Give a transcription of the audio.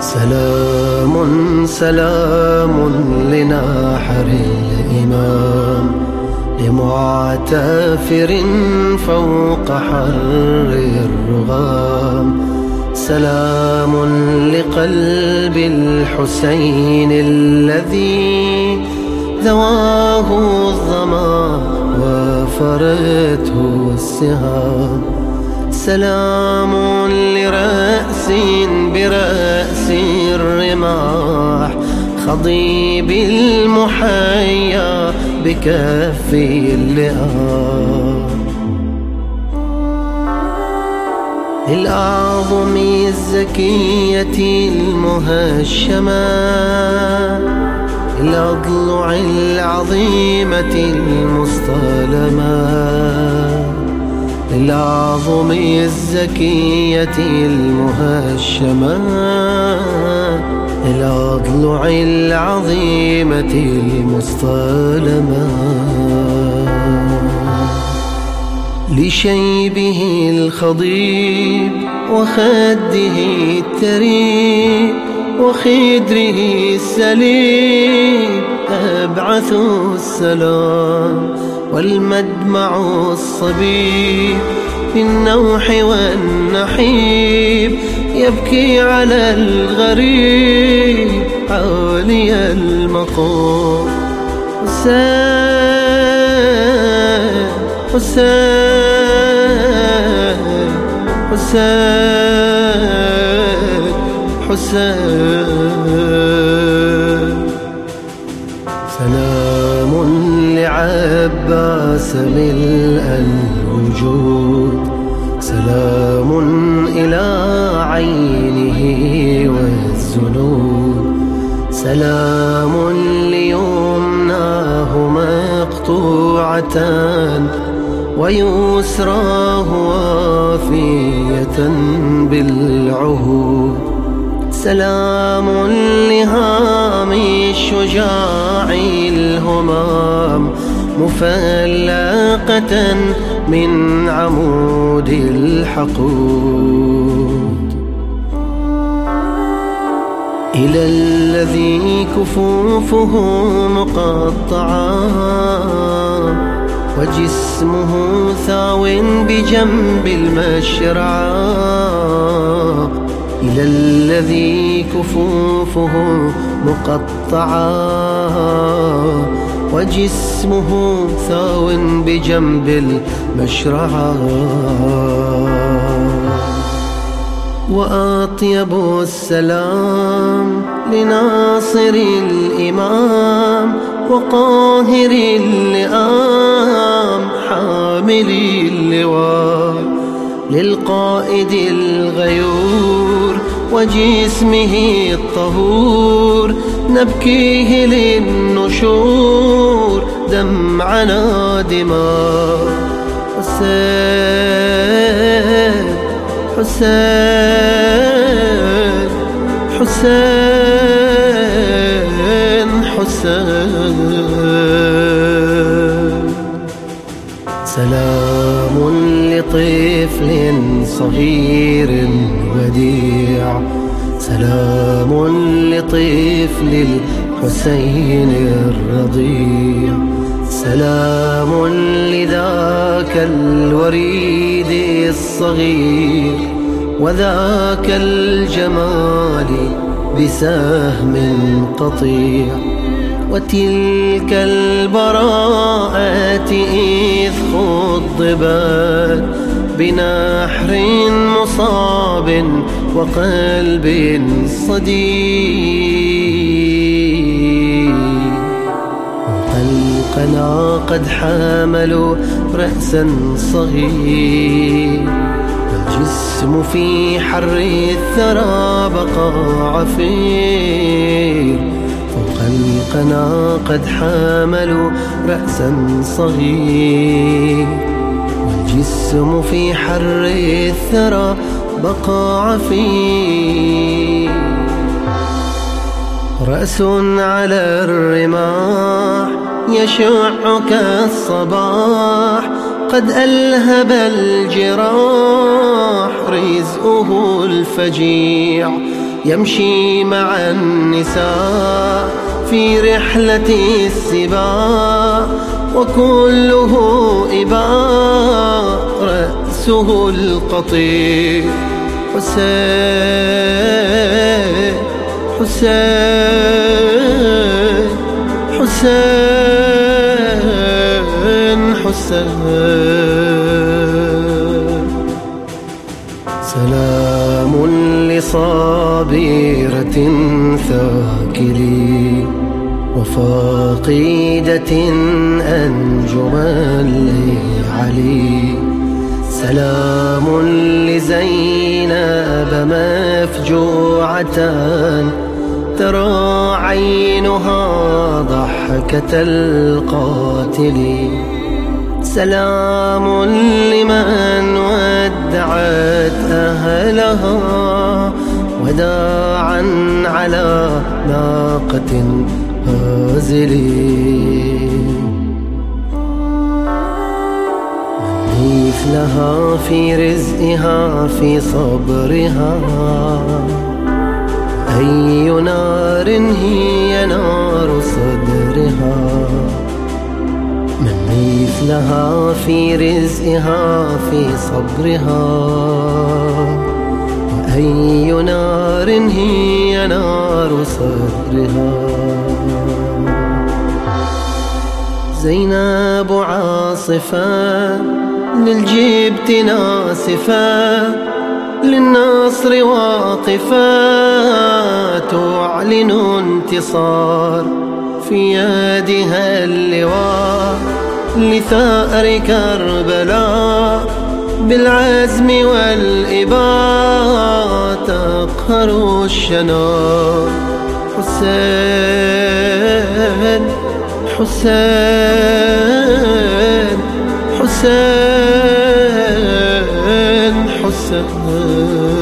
سلام سلام لناحر الإمام لمعتافر فوق حر الرغام. سلام لقلب الحسين الذي ذواه الظما وفرته السهام. سلام خضيب المحيا بكف اللئام للأعظم الزكية المهشمة. الأضلع العظيمة المصطلمة الأعظم الزكية المهشمة. الأضلع العظيمة المصطلمة لشيبه الخضيب وخده التريب وخدره السليم أبعث السلام والمدمع الصبيب بالنوح والنحيب. يبكي على الغريب عالي المقام. حسين حسين حسين حسين سلام لعباس ملء الوجود. سلام إلى عينه والزنود سلام ليمناه مقطوعتان ويسراه وافية بالعهود. سلام لهام الشجاع الهمام مفلقة من عمود الحقود. إلى الذي كفوفه مقطعة وجسمه ثاو بجنب المشرعة إلى الذي كفوفه مقطعة وجسمه ثاو بجنب المشرعة. وأطيب السلام لناصر الإمام وقاهر اللئام حامل اللواء للقائد الغيور وجسمه الطهور. نبكيه للنشور دمعنا دماء حسين حسين حسين حسين. سلام لطفل صغير وديع. سلام لطفل الحسين الرضيع. سلام لذاك الوريد الصغير وذاك الجمال بسهم قطيع وتلك البراءة إذ خضبت بنحر مصاب وقلب صديق. قد حاملوا رأسا صغير. الجسم في حر الثرى بقى عفير. فوق القنا قد حاملوا رأسا صغير. والجسم في حر الثرى بقى عفير. رأس على الرماح يشع كالصباح قد ألهب الجراح رزقه الفجيع. يمشي مع النساء في رحلة السباع وكله إباء رأسه القطيع. حسين حسين حسين. حسين سلام لصابرة ثاكلين وفاقدة أنجما لعلي سلام لزينب مفجوعة ترى عينها ضحكة القاتل سلام لمن ودعت أهلها وداعا على ناقة هازلين مثلها في رزقها في صبرها. أي نار هي نار صدرها. من مثلها في رزقها في صبرها. أي نار هي نار صدرها زينب عاصفة للجبت ناسفة للنصر واقفة تعلن انتصار. في يدها اللواء لثأر كربلاء بالعزم والإباء تقهر الشنار حسين حسين حسين حسين.